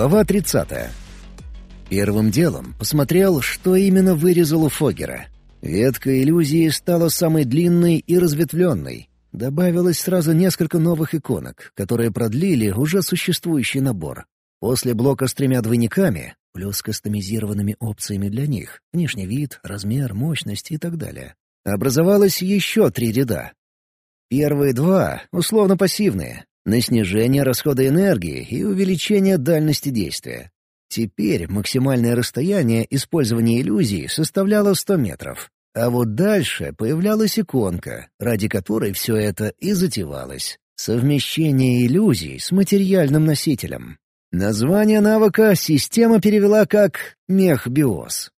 Глава 30. Первым делом посмотрел, что именно вырезал у Фогера. Ветка иллюзии стала самой длинной и разветвленной. Добавилось сразу несколько новых иконок, которые продлили уже существующий набор. После блока с тремя двойниками, плюс кастомизированными опциями для них, внешний вид, размер, мощность и так далее, образовалось еще три ряда. Первые два — условно пассивные, на снижение расхода энергии и увеличение дальности действия. Теперь максимальное расстояние использования иллюзии составляло 100 метров. А вот дальше появлялась иконка, ради которой все это и затевалось. Совмещение иллюзий с материальным носителем. Название навыка система перевела как «мехбиоз».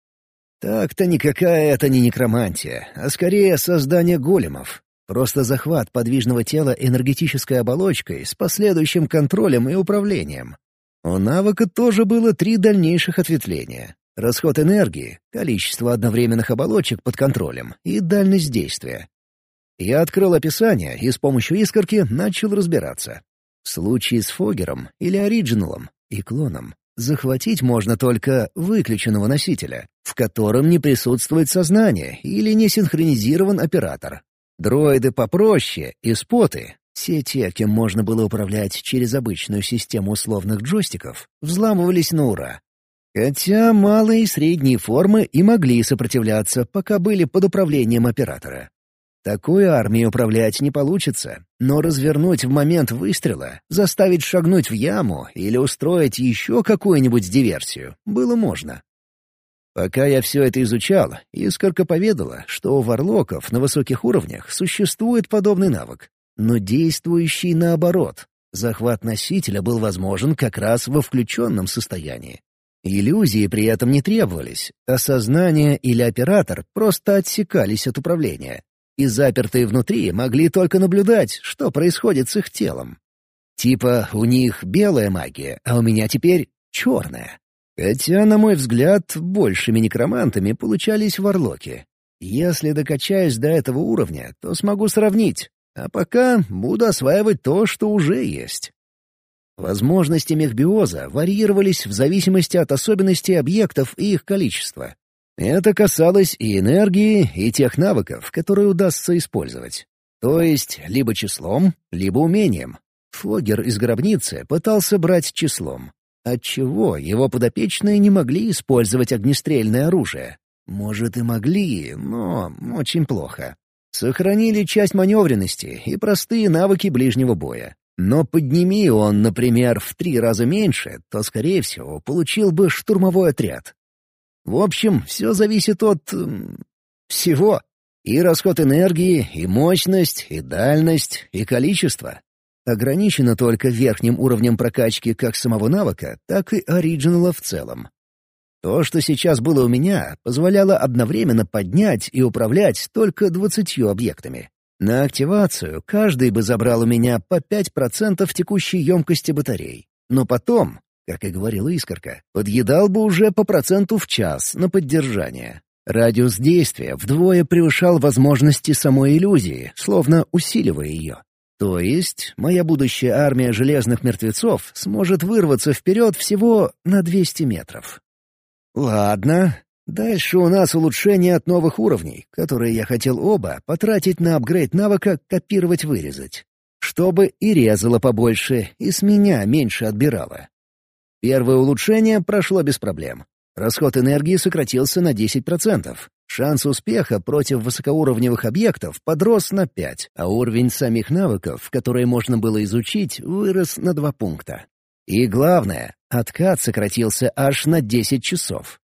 Так-то никакая это не некромантия, а скорее создание големов. Просто захват подвижного тела энергетической оболочкой с последующим контролем и управлением. У навыка тоже было три дальнейших ответвления. Расход энергии, количество одновременных оболочек под контролем и дальность действия. Я открыл описание и с помощью искорки начал разбираться. В случае с Фогером или Оригиналом и клоном захватить можно только выключенного носителя, в котором не присутствует сознание или не синхронизирован оператор, Дроиды попроще и споты, все те, кем можно было управлять через обычную систему условных джойстиков, взламывались на ура. Хотя малые и средние формы и могли сопротивляться, пока были под управлением оператора. Такую армию управлять не получится, но развернуть в момент выстрела, заставить шагнуть в яму или устроить еще какую-нибудь диверсию было можно. Пока я все это изучал, Искорка поведала, что у варлоков на высоких уровнях существует подобный навык, но действующий наоборот. Захват носителя был возможен как раз во включенном состоянии. Иллюзии при этом не требовались, а сознание или оператор просто отсекались от управления, и запертые внутри могли только наблюдать, что происходит с их телом. Типа у них белая магия, а у меня теперь черная. Хотя, на мой взгляд, большими некромантами получались варлоки. Если докачаюсь до этого уровня, то смогу сравнить, а пока буду осваивать то, что уже есть. Возможности мехбиоза варьировались в зависимости от особенностей объектов и их количества. Это касалось и энергии, и тех навыков, которые удастся использовать. То есть либо числом, либо умением. Фогер из гробницы пытался брать числом, Отчего его подопечные не могли использовать огнестрельное оружие? Может, и могли, но очень плохо. Сохранили часть маневренности и простые навыки ближнего боя. Но подними он, например, в три раза меньше, то, скорее всего, получил бы штурмовой отряд. В общем, все зависит от... всего. И расход энергии, и мощность, и дальность, и количество ограничено только верхним уровнем прокачки как самого навыка, так и оригинала в целом. То, что сейчас было у меня, позволяло одновременно поднять и управлять только двадцатью объектами. На активацию каждый бы забрал у меня по 5% текущей емкости батарей. Но потом, как и говорила Искорка, подъедал бы уже по проценту в час на поддержание. Радиус действия вдвое превышал возможности самой иллюзии, словно усиливая ее. То есть моя будущая армия железных мертвецов сможет вырваться вперед всего на 200 метров. Ладно, дальше у нас улучшение от новых уровней, которые я хотел оба потратить на апгрейд навыка «копировать-вырезать», чтобы и резало побольше, и с меня меньше отбирало. Первое улучшение прошло без проблем. Расход энергии сократился на 10%, Шанс успеха против высокоуровневых объектов подрос на 5, а уровень самих навыков, которые можно было изучить, вырос на 2 пункта. И главное, откат сократился аж на 10 часов.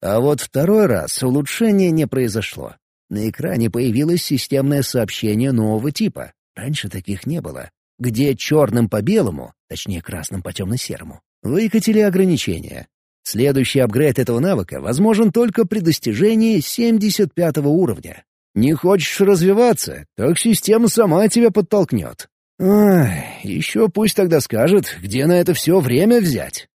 А вот второй раз улучшения не произошло. На экране появилось системное сообщение нового типа. Раньше таких не было. Где черным по белому, точнее красным по темно-серому, выкатили ограничения. Следующий апгрейд этого навыка возможен только при достижении 75 уровня. Не хочешь развиваться, так система сама тебя подтолкнет. Ай, еще пусть тогда скажет, где на это все время взять.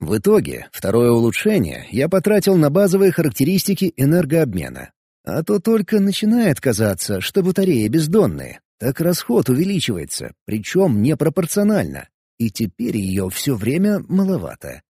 В итоге, второе улучшение я потратил на базовые характеристики энергообмена. А то только начинает казаться, что батареи бездонные. Так расход увеличивается, причем непропорционально. и теперь ее все время маловато.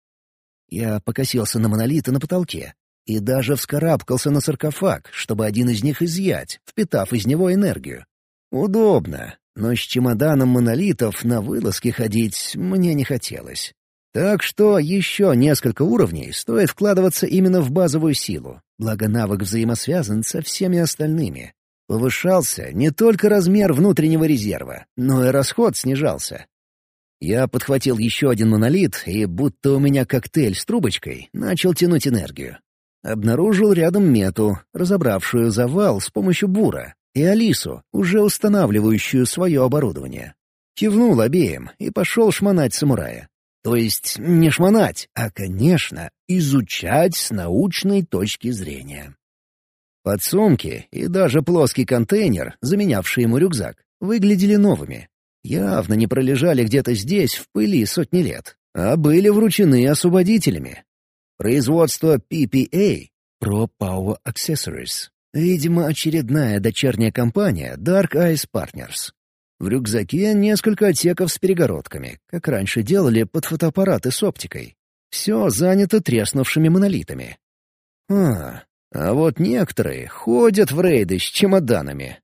Я покосился на монолиты на потолке и даже вскарабкался на саркофаг, чтобы один из них изъять, впитав из него энергию. Удобно, но с чемоданом монолитов на вылазки ходить мне не хотелось. Так что еще несколько уровней стоит вкладываться именно в базовую силу, благо навык взаимосвязан со всеми остальными. Повышался не только размер внутреннего резерва, но и расход снижался. Я подхватил еще один монолит и, будто у меня коктейль с трубочкой, начал тянуть энергию. Обнаружил рядом мету, разобравшую завал с помощью бура, и Алису, уже устанавливающую свое оборудование. Кивнул обеим и пошел шмонать самурая. То есть не шмонать, а, конечно, изучать с научной точки зрения. Подсумки и даже плоский контейнер, заменявший ему рюкзак, выглядели новыми. Явно не пролежали где-то здесь в пыли сотни лет, а были вручены освободителями. Производство PPA — Pro Power Accessories. Видимо, очередная дочерняя компания Dark Eyes Partners. В рюкзаке несколько отсеков с перегородками, как раньше делали под фотоаппараты с оптикой. Все занято треснувшими монолитами. А, а вот некоторые ходят в рейды с чемоданами.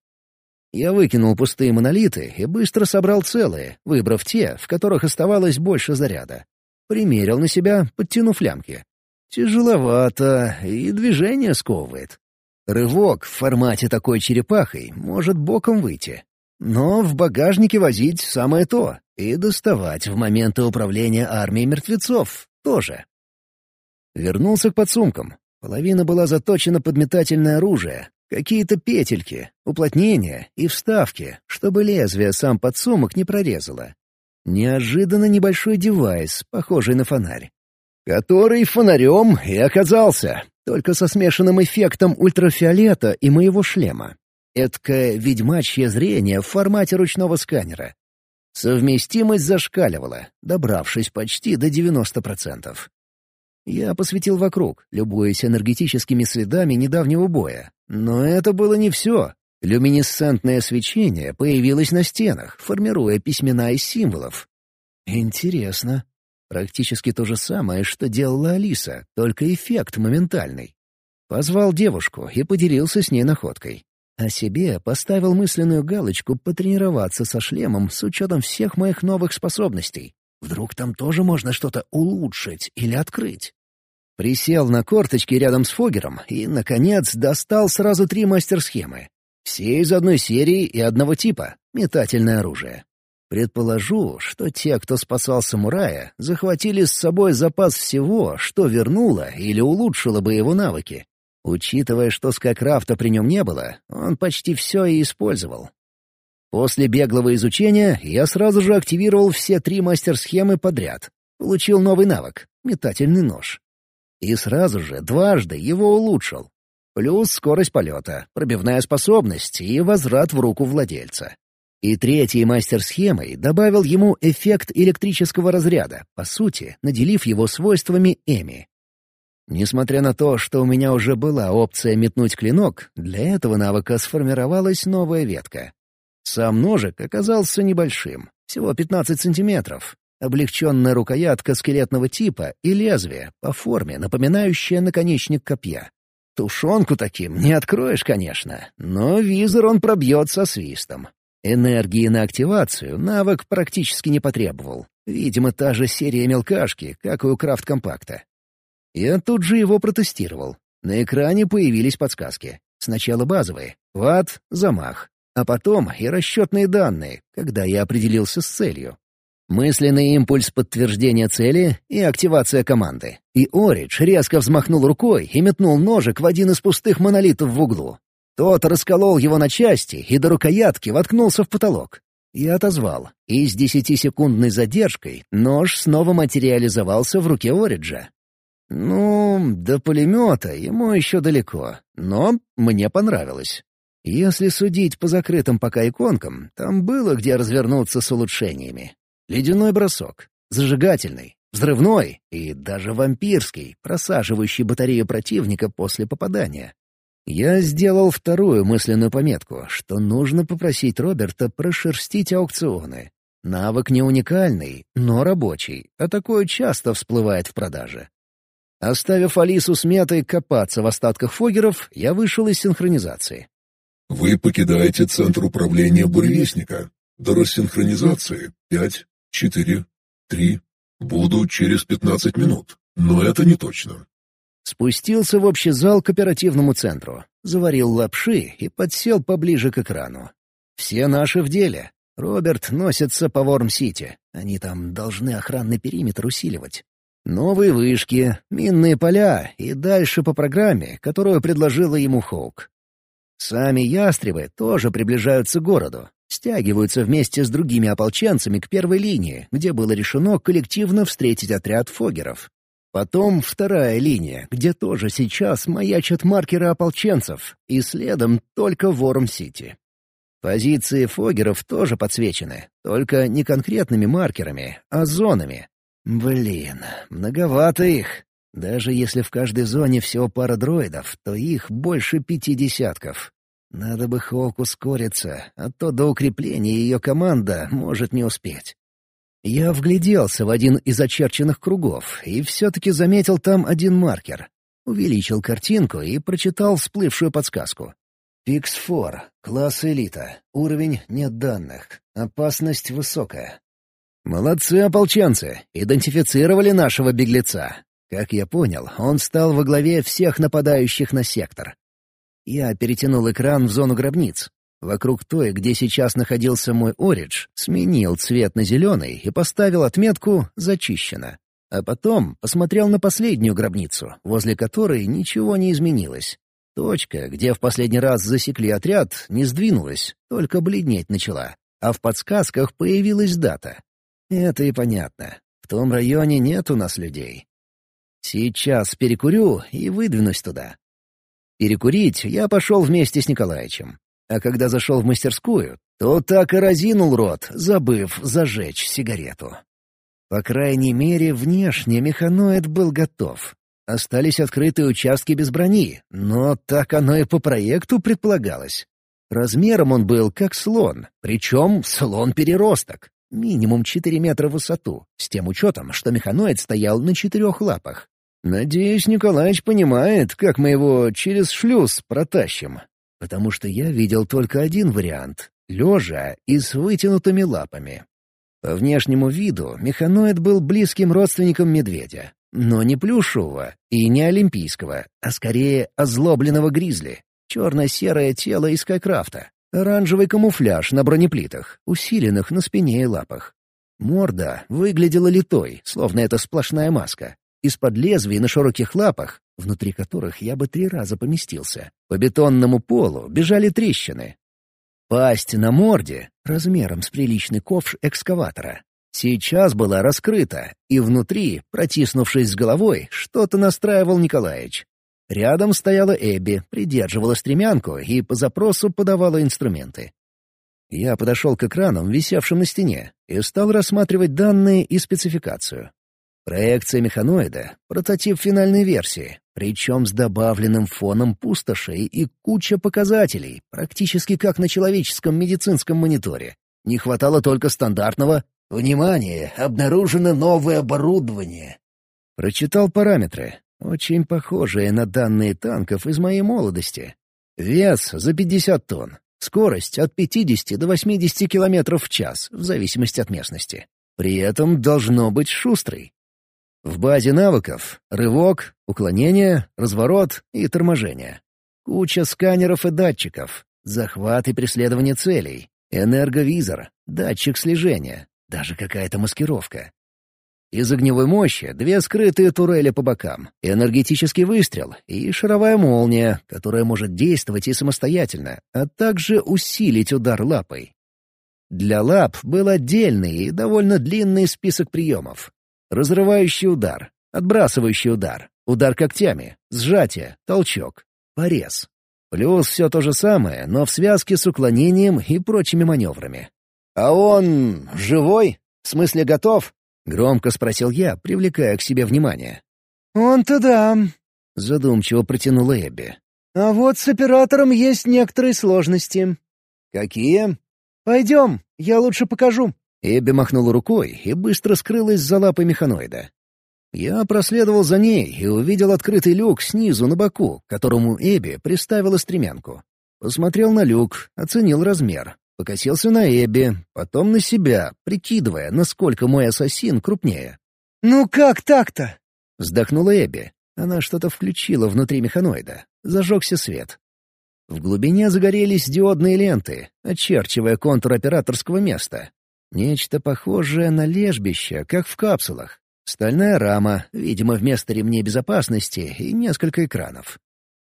Я выкинул пустые монолиты и быстро собрал целые, выбрав те, в которых оставалось больше заряда. Примерил на себя, подтянув лямки. Тяжеловато, и движение сковывает. Рывок в формате такой черепахой может боком выйти. Но в багажнике возить самое то, и доставать в моменты управления армией мертвецов тоже. Вернулся к подсумкам. Половина была заточена под метательное оружие, какие-то петельки, уплотнения и вставки, чтобы лезвие сам подсумок не прорезало. Неожиданно небольшой девайс, похожий на фонарь. Который фонарем и оказался, только со смешанным эффектом ультрафиолета и моего шлема. Эдкое ведьмачье зрение в формате ручного сканера. Совместимость зашкаливала, добравшись почти до 90%. Я посветил вокруг, любуясь энергетическими следами недавнего боя. Но это было не все. Люминесцентное свечение появилось на стенах, формируя письмена из символов. Интересно. Практически то же самое, что делала Алиса, только эффект моментальный. Позвал девушку и поделился с ней находкой. А себе поставил мысленную галочку потренироваться со шлемом с учетом всех моих новых способностей. Вдруг там тоже можно что-то улучшить или открыть. Присел на корточки рядом с Фогером и, наконец, достал сразу три мастер-схемы. Все из одной серии и одного типа — метательное оружие. Предположу, что те, кто спасал самурая, захватили с собой запас всего, что вернуло или улучшило бы его навыки. Учитывая, что скакрафта при нем не было, он почти все и использовал. После беглого изучения я сразу же активировал все три мастер-схемы подряд. Получил новый навык — метательный нож. И сразу же дважды его улучшил. Плюс скорость полета, пробивная способность и возврат в руку владельца. И третьей мастер-схемой добавил ему эффект электрического разряда, по сути, наделив его свойствами Эми. Несмотря на то, что у меня уже была опция метнуть клинок, для этого навыка сформировалась новая ветка. Сам ножик оказался небольшим, всего 15 сантиметров. Облегченная рукоятка скелетного типа и лезвие, по форме напоминающее наконечник копья. Тушенку таким не откроешь, конечно, но визор он пробьет со свистом. Энергии на активацию навык практически не потребовал. Видимо, та же серия мелкашки, как и у крафт-компакта. Я тут же его протестировал. На экране появились подсказки. Сначала базовые — ват, замах. А потом и расчетные данные, когда я определился с целью. Мысленный импульс подтверждения цели и активация команды. И Оридж резко взмахнул рукой и метнул ножик в один из пустых монолитов в углу. Тот расколол его на части и до рукоятки воткнулся в потолок. Я отозвал, и с десятисекундной задержкой нож снова материализовался в руке Ориджа. Ну, до пулемета ему еще далеко, но мне понравилось. Если судить по закрытым пока иконкам, там было где развернуться с улучшениями. Ледяной бросок, зажигательный, взрывной и даже вампирский, просаживающий батарею противника после попадания. Я сделал вторую мысленную пометку, что нужно попросить Роберта прошерстить аукционы. Навык не уникальный, но рабочий, а такое часто всплывает в продаже. Оставив Алису с Метой копаться в остатках фогеров, я вышел из синхронизации. «Вы покидаете центр управления буревестника. До рассинхронизации пять, четыре, три. Буду через пятнадцать минут, но это не точно». Спустился в общий зал к оперативному центру, заварил лапши и подсел поближе к экрану. Все наши в деле. Роберт носится по Ворм-Сити. Они там должны охранный периметр усиливать. Новые вышки, минные поля и дальше по программе, которую предложила ему Хоук. Сами ястребы тоже приближаются к городу, стягиваются вместе с другими ополченцами к первой линии, где было решено коллективно встретить отряд фогеров. Потом вторая линия, где тоже сейчас маячат маркеры ополченцев, и следом только Ворм-Сити. Позиции фогеров тоже подсвечены, только не конкретными маркерами, а зонами, Блин, многовато их. Даже если в каждой зоне всего пара дроидов, то их больше пяти десятков. Надо бы Хоук ускориться, а то до укрепления ее команда может не успеть. Я вгляделся в один из очерченных кругов и все-таки заметил там один маркер. Увеличил картинку и прочитал всплывшую подсказку. «Пикс-4. Класс элита. Уровень нет данных. Опасность высокая. Молодцы ополченцы, идентифицировали нашего беглеца. Как я понял, он стал во главе всех нападающих на сектор. Я перетянул экран в зону гробниц. Вокруг той, где сейчас находился мой Оридж, сменил цвет на зеленый и поставил отметку «Зачищено». А потом посмотрел на последнюю гробницу, возле которой ничего не изменилось. Точка, где в последний раз засекли отряд, не сдвинулась, только бледнеть начала. А в подсказках появилась дата это и понятно. В том районе нет у нас людей. Сейчас перекурю и выдвинусь туда. Перекурить я пошел вместе с Николаевичем. А когда зашел в мастерскую, то так и разинул рот, забыв зажечь сигарету. По крайней мере, внешне механоид был готов. Остались открытые участки без брони, но так оно и по проекту предполагалось. Размером он был как слон, причем слон-переросток. Минимум 4 метра в высоту, с тем учетом, что механоид стоял на четырех лапах. Надеюсь, Николаевич понимает, как мы его через шлюз протащим. Потому что я видел только один вариант — лежа и с вытянутыми лапами. По внешнему виду механоид был близким родственником медведя. Но не плюшевого и не олимпийского, а скорее озлобленного гризли. Черно-серое тело из Скайкрафта. Оранжевый камуфляж на бронеплитах, усиленных на спине и лапах. Морда выглядела литой, словно это сплошная маска. Из-под лезвий на широких лапах, внутри которых я бы три раза поместился, по бетонному полу бежали трещины. Пасть на морде, размером с приличный ковш экскаватора, сейчас была раскрыта, и внутри, протиснувшись с головой, что-то настраивал Николаевич. Рядом стояла Эбби, придерживала стремянку и по запросу подавала инструменты. Я подошел к экранам, висевшим на стене, и стал рассматривать данные и спецификацию. Проекция механоида — прототип финальной версии, причем с добавленным фоном пустошей и куча показателей, практически как на человеческом медицинском мониторе. Не хватало только стандартного «Внимание! Обнаружено новое оборудование!» Прочитал параметры. Очень похожие на данные танков из моей молодости. Вес за 50 тонн. Скорость от 50 до 80 км в час, в зависимости от местности. При этом должно быть шустрый. В базе навыков — рывок, уклонение, разворот и торможение. Куча сканеров и датчиков, захват и преследование целей, энерговизор, датчик слежения, даже какая-то маскировка. Из огневой мощи две скрытые турели по бокам, энергетический выстрел и шаровая молния, которая может действовать и самостоятельно, а также усилить удар лапой. Для лап был отдельный и довольно длинный список приемов. Разрывающий удар, отбрасывающий удар, удар когтями, сжатие, толчок, порез. Плюс все то же самое, но в связке с уклонением и прочими маневрами. «А он живой? В смысле готов?» — громко спросил я, привлекая к себе внимание. «Он-то да», — задумчиво протянула Эбби. «А вот с оператором есть некоторые сложности». «Какие?» «Пойдем, я лучше покажу». Эбби махнула рукой и быстро скрылась за лапой механоида. Я проследовал за ней и увидел открытый люк снизу на боку, к которому Эбби приставила стремянку. Посмотрел на люк, оценил размер, покосился на Эбби, потом на себя, прикидывая, насколько мой ассасин крупнее. «Ну как так-то?» — вздохнула Эбби. Она что-то включила внутри механоида. Зажегся свет. В глубине загорелись диодные ленты, очерчивая контур операторского места. Нечто похожее на лежбище, как в капсулах. Стальная рама, видимо, вместо ремней безопасности и несколько экранов.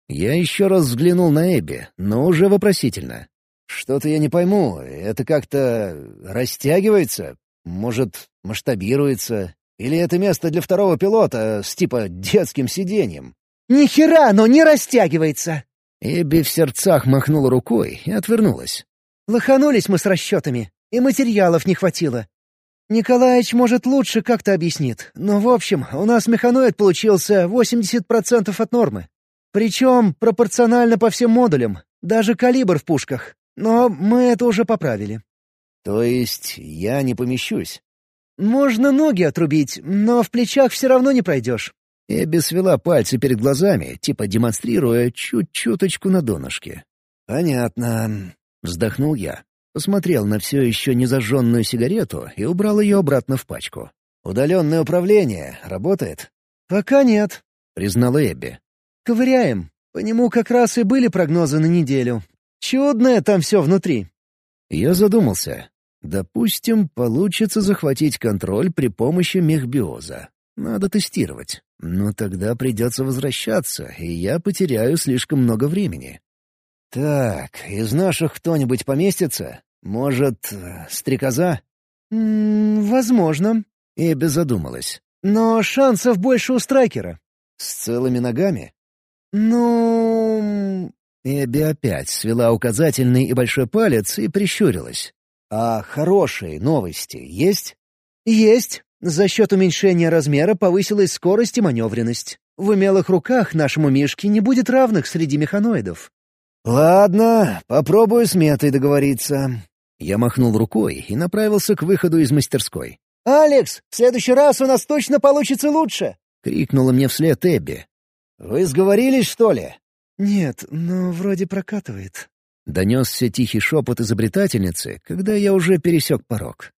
Я еще раз взглянул на Эбби, но уже вопросительно. «Что-то я не пойму. Это как-то растягивается? Может, масштабируется? Или это место для второго пилота с типа детским сиденьем?» «Ни хера оно не растягивается!» Эбби в сердцах махнула рукой и отвернулась. «Лоханулись мы с расчетами, и материалов не хватило. Николаевич, может, лучше как-то объяснит, но, в общем, у нас механоид получился 80% от нормы. Причем пропорционально по всем модулям, даже калибр в пушках. Но мы это уже поправили». «То есть я не помещусь?» «Можно ноги отрубить, но в плечах все равно не пройдешь. Эбби свела пальцы перед глазами, типа демонстрируя чуть-чуточку на донышке. «Понятно», — вздохнул я. Посмотрел на все еще не зажженную сигарету и убрал ее обратно в пачку. «Удаленное управление работает?» «Пока нет», — признала Эбби. «Ковыряем. По нему как раз и были прогнозы на неделю. Чудное там все внутри». Я задумался. Допустим, получится захватить контроль при помощи мехбиоза. Надо тестировать. Но тогда придется возвращаться, и я потеряю слишком много времени. Так, из наших кто-нибудь поместится? Может, стрекоза? М -м, возможно. Эбби задумалась. Но шансов больше у страйкера. С целыми ногами? Ну... Эбби опять свела указательный и большой палец и прищурилась. «А хорошие новости есть?» «Есть. За счет уменьшения размера повысилась скорость и маневренность. В умелых руках нашему Мишке не будет равных среди механоидов. «Ладно, попробую с метой договориться». Я махнул рукой и направился к выходу из мастерской. «Алекс, в следующий раз у нас точно получится лучше!» — крикнула мне вслед Эбби. «Вы сговорились, что ли?» «Нет, но вроде прокатывает». Донесся тихий шепот изобретательницы, когда я уже пересек порог.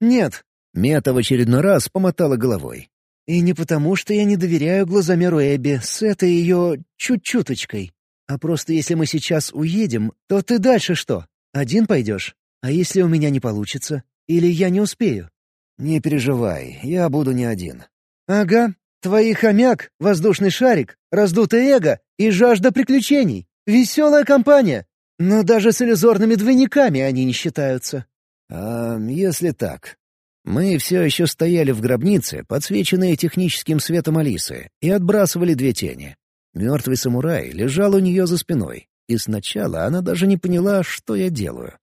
«Нет, Мета в очередной раз помотала головой. «И не потому, что я не доверяю глазомеру Эбби с этой ее чуть-чуточкой. А просто если мы сейчас уедем, то ты дальше что? Один пойдешь? А если у меня не получится? Или я не успею?» «Не переживай, я буду не один». «Ага. Твои хомяк, воздушный шарик, раздутое эго и жажда приключений. Веселая компания. Но даже с иллюзорными двойниками они не считаются». «А если так?» Мы все еще стояли в гробнице, подсвеченные техническим светом Алисы, и отбрасывали две тени. Мертвый самурай лежал у нее за спиной, и сначала она даже не поняла, что я делаю.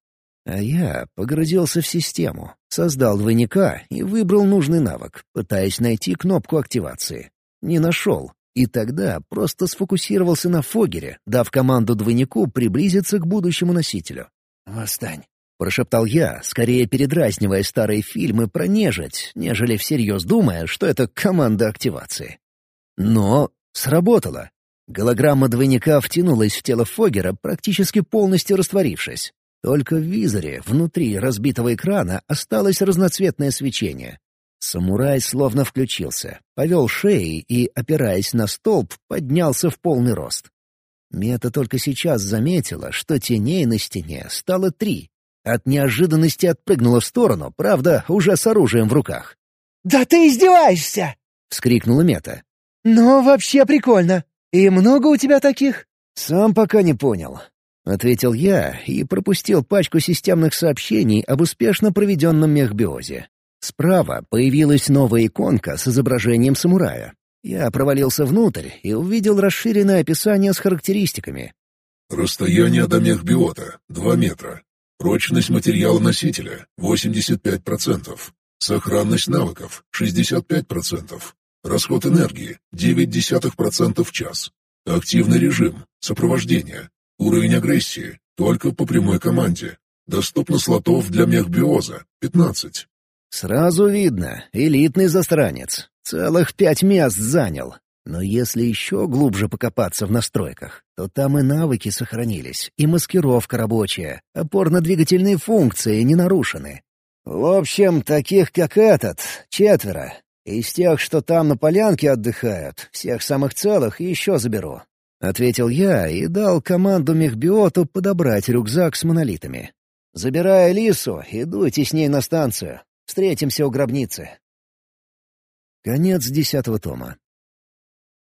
А я погрузился в систему, создал двойника и выбрал нужный навык, пытаясь найти кнопку активации. Не нашел, и тогда просто сфокусировался на Фогере, дав команду двойнику приблизиться к будущему носителю. «Восстань!» Прошептал я, скорее передразнивая старые фильмы про нежить, нежели всерьез думая, что это команда активации. Но сработало. Голограмма двойника втянулась в тело Фогера, практически полностью растворившись. Только в визоре, внутри разбитого экрана, осталось разноцветное свечение. Самурай словно включился, повел шеей и, опираясь на столб, поднялся в полный рост. Мета только сейчас заметила, что теней на стене стало три, от неожиданности отпрыгнула в сторону, правда, уже с оружием в руках. «Да ты издеваешься!» — вскрикнула Мета. «Но вообще прикольно. И много у тебя таких?» «Сам пока не понял», — ответил я и пропустил пачку системных сообщений об успешно проведенном мехбиозе. Справа появилась новая иконка с изображением самурая. Я провалился внутрь и увидел расширенное описание с характеристиками. «Расстояние до мехбиота — 2 метра. Прочность материала-носителя – 85%. Сохранность навыков – 65%. Расход энергии – 0,9% в час. Активный режим – сопровождение. Уровень агрессии – только по прямой команде. Доступно слотов для мехбиоза — 15. Сразу видно, элитный застранец. Целых пять мест занял. Но если еще глубже покопаться в настройках, то там и навыки сохранились, и маскировка рабочая, опорно-двигательные функции не нарушены. В общем, таких как этот, четверо. Из тех, что там на полянке отдыхают, всех самых целых еще заберу. Ответил я и дал команду мехбиоту подобрать рюкзак с монолитами. Забирая Лису, идуйте с ней на станцию. Встретимся у гробницы. Конец десятого тома.